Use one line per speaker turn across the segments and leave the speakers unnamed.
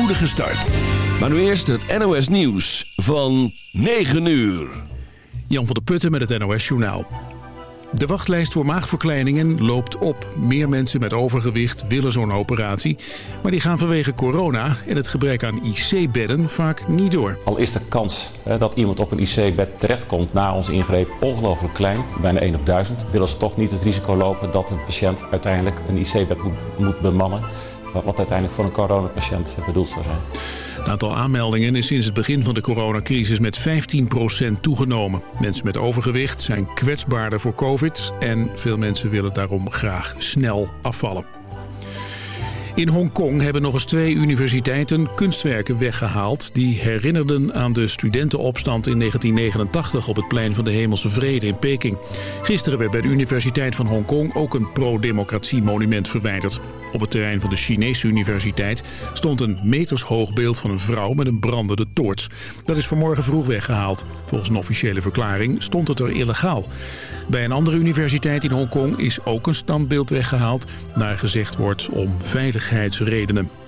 spoedige start. Maar nu eerst het NOS Nieuws van 9 uur.
Jan van der Putten met het NOS Journaal. De wachtlijst voor maagverkleiningen loopt op. Meer mensen met overgewicht willen zo'n operatie. Maar die gaan vanwege corona en het gebrek aan IC-bedden vaak niet door.
Al is de kans hè, dat iemand op een IC-bed terechtkomt na onze ingreep ongelooflijk klein, bijna 1 op 1000, willen ze toch niet het risico lopen dat een patiënt uiteindelijk een IC-bed moet, moet bemannen. Wat, uiteindelijk voor een coronapatiënt bedoeld zou zijn.
Het aantal aanmeldingen is sinds het begin van de coronacrisis met 15% toegenomen. Mensen met overgewicht zijn kwetsbaarder voor covid en veel mensen willen daarom graag snel afvallen. In Hongkong hebben nog eens twee universiteiten kunstwerken weggehaald... die herinnerden aan de studentenopstand in 1989 op het plein van de Hemelse Vrede in Peking. Gisteren werd bij de Universiteit van Hongkong ook een pro-democratie monument verwijderd. Op het terrein van de Chinese universiteit stond een metershoog beeld van een vrouw met een brandende toorts. Dat is vanmorgen vroeg weggehaald. Volgens een officiële verklaring stond het er illegaal. Bij een andere universiteit in Hongkong is ook een standbeeld weggehaald... naar gezegd wordt om veiligheidsredenen.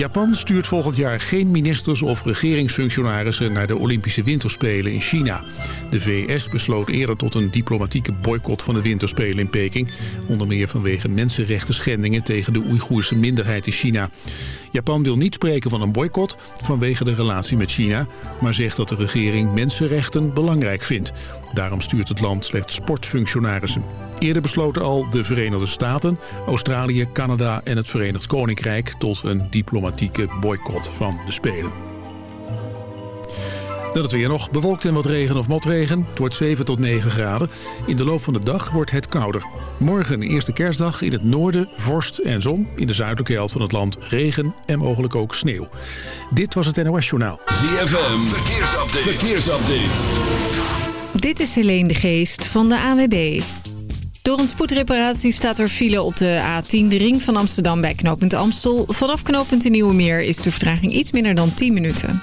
Japan stuurt volgend jaar geen ministers of regeringsfunctionarissen naar de Olympische Winterspelen in China. De VS besloot eerder tot een diplomatieke boycott van de Winterspelen in Peking. Onder meer vanwege mensenrechten schendingen tegen de Oeigoerse minderheid in China. Japan wil niet spreken van een boycott vanwege de relatie met China... maar zegt dat de regering mensenrechten belangrijk vindt. Daarom stuurt het land slechts sportfunctionarissen. Eerder besloten al de Verenigde Staten, Australië, Canada en het Verenigd Koninkrijk... tot een diplomatieke boycott van de Spelen. Dan het weer nog. Bewolkt en wat regen of motregen. Het wordt 7 tot 9 graden. In de loop van de dag wordt het kouder. Morgen, eerste kerstdag, in het noorden vorst en zon. In de zuidelijke helft van het land regen en mogelijk ook sneeuw. Dit was het NOS Journaal.
ZFM, verkeersupdate. verkeersupdate.
Dit is Helene de Geest van de AWB. Door een spoedreparatie staat er file op de A10, de ring van Amsterdam bij knooppunt Amstel. Vanaf knooppunt de Nieuwe Meer is de vertraging iets minder dan 10 minuten.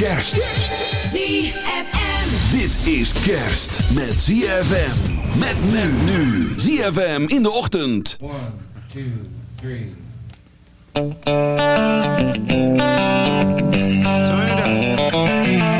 Kerst.
ZFM.
Dit is kerst met ZFM. Met men nu. ZFM in de ochtend.
One, two, three. Turn it up.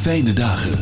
Fijne dagen.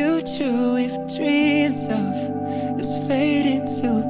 Future we've dreamed of is fading to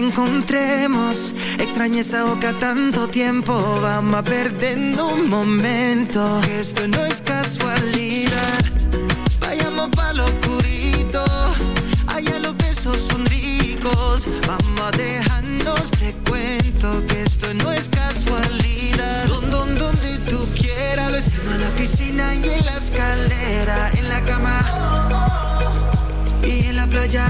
encontremos. Extrañé esa boca tanto tiempo, vamos a perder un momento. Que Esto no es casualidad, vayamos pa' lo oscurito. Allá los besos son ricos, vamos a dejarnos te cuento que esto no es casualidad. Don, don, donde tú quieras, lo hicimos en la piscina y en la escalera, en la cama y en la playa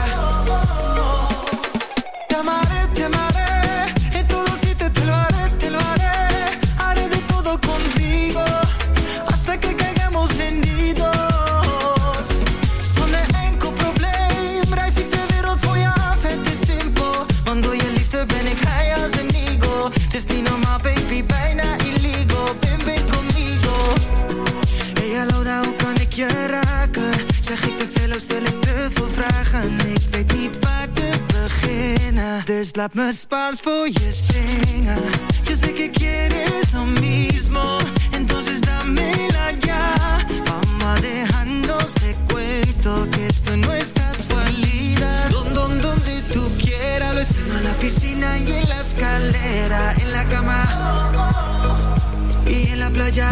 baby, bijna illegal. Bim, ben conmigo. Hey, hallo, daar, hoe kan ik je raken? Zeg ik te veel of stel ik te veel vragen? Ik weet niet waar te beginnen. Dus laat me Spaans voor je zingen. Yo sé que quieres lo mismo. Entonces dame la piscina y en la escalera, en la cama y en la playa.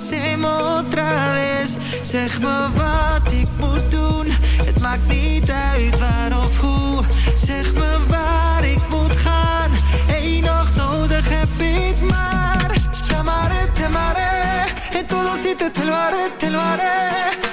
hacemos otra vez. Zeg me wat ik moet doen, het maakt niet uit waar of hoe.
Zeg me waar ik moet gaan, één nog nodig heb ik maar. Te amare, maar amare, en todo si te te lo haré, te lo haré.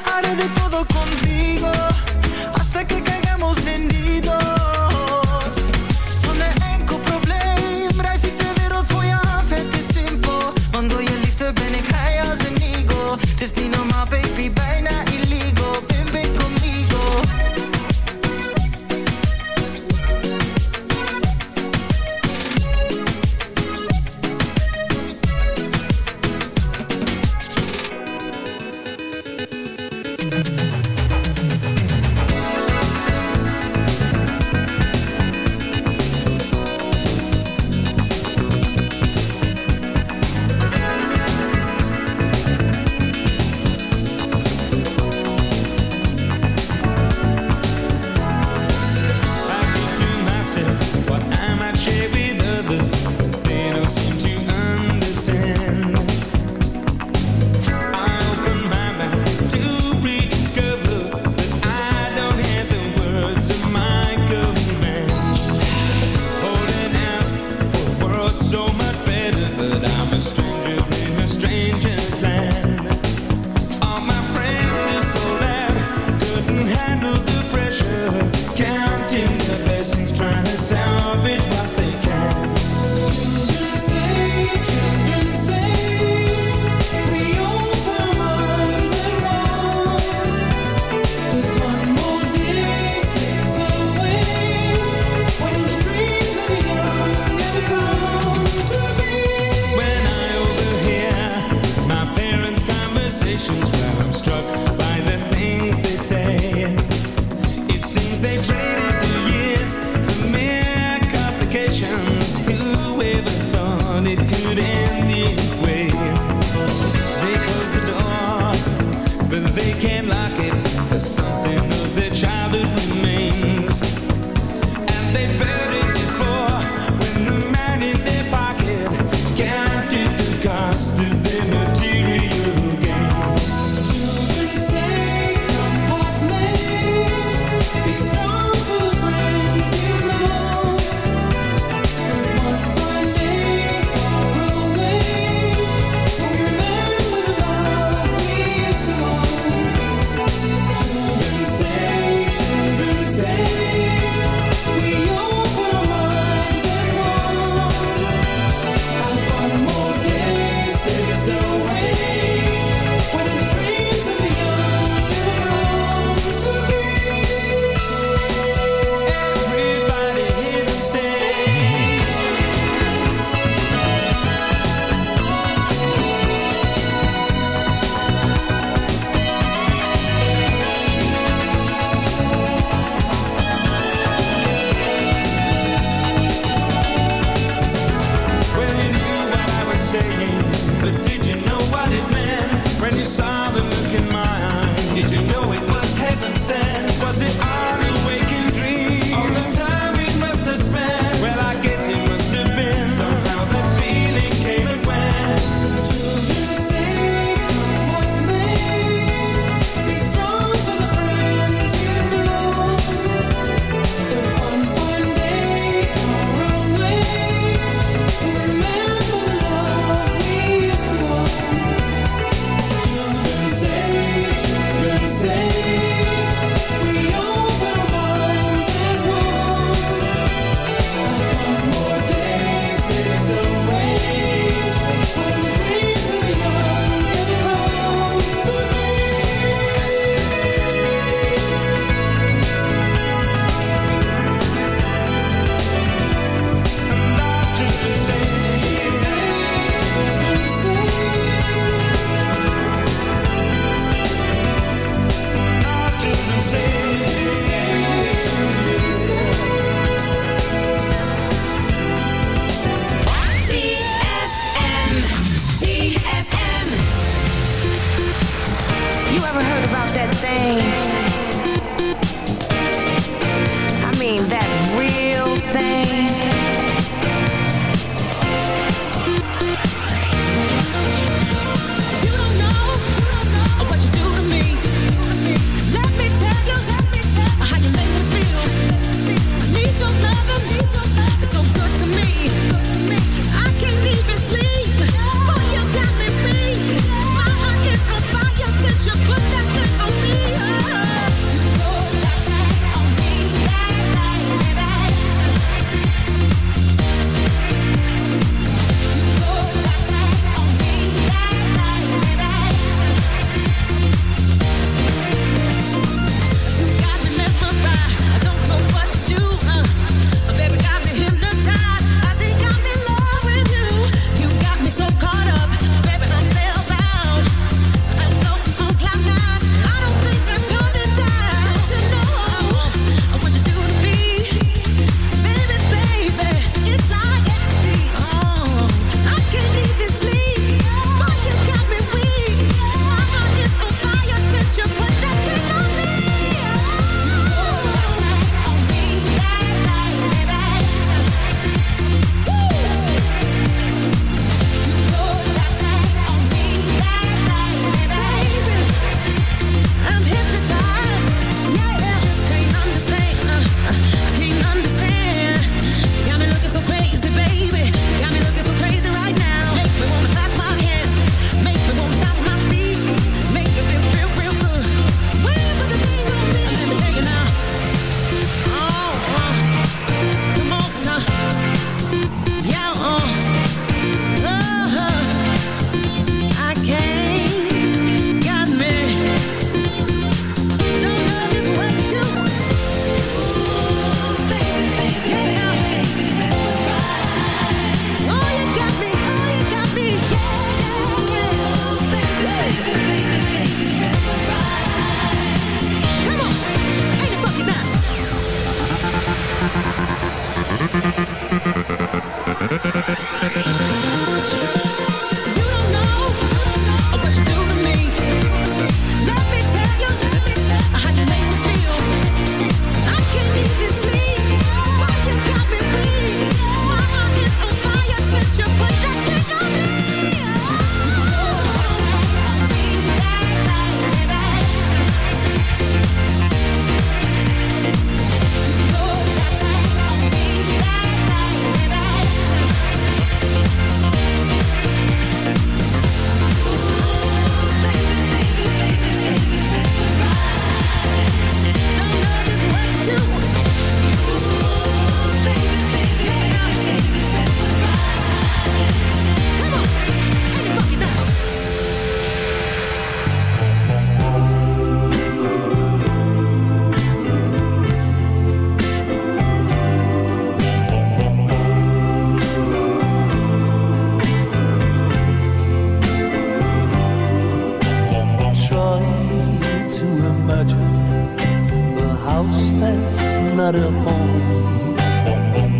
house that's not a home.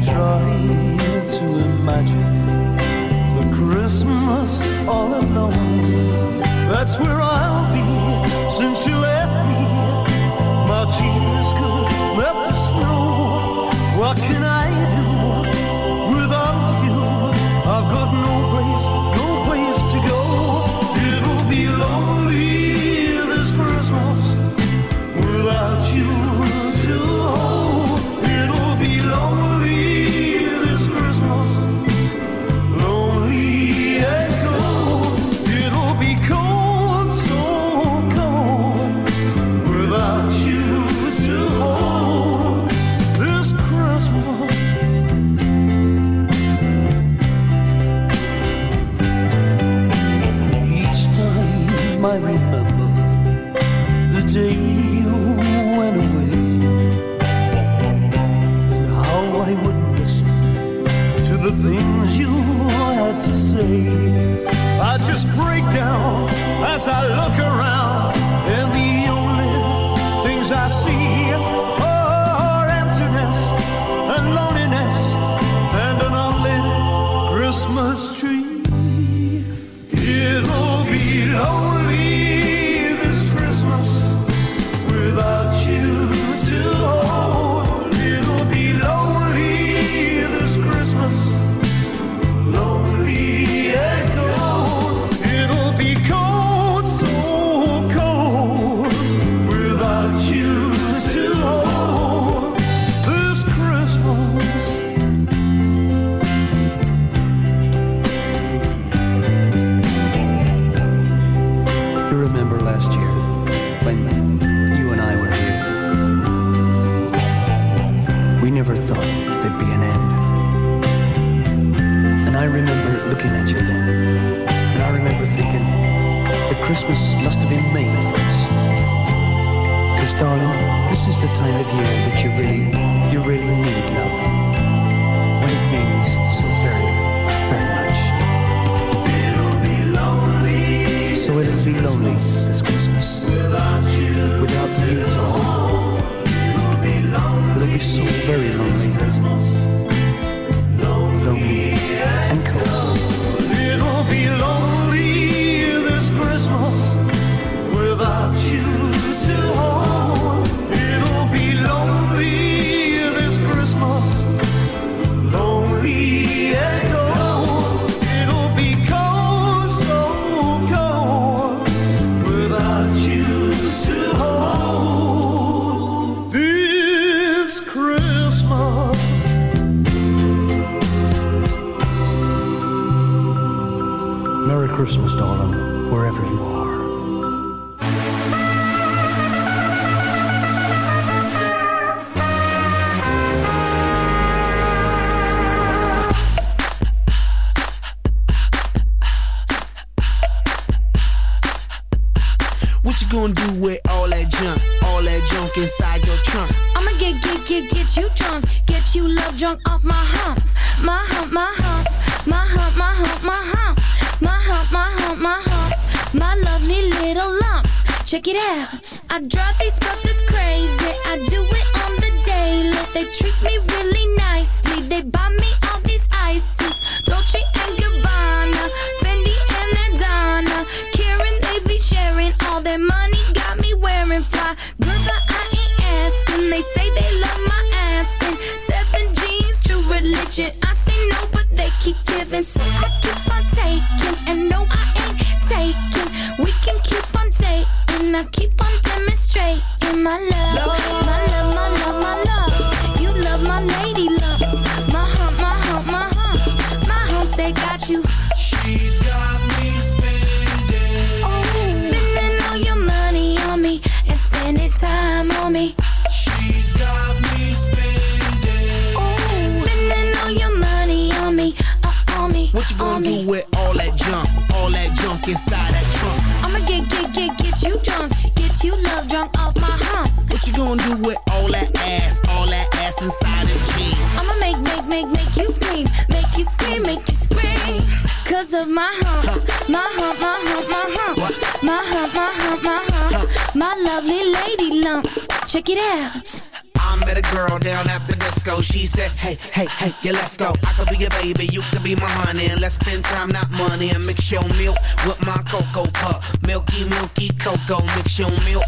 Trying to imagine the Christmas all alone. That's where I'll be. Be
my
honey. And let's spend time, not money. And mix your milk with my cocoa pup. Milky, milky cocoa. Mix your milk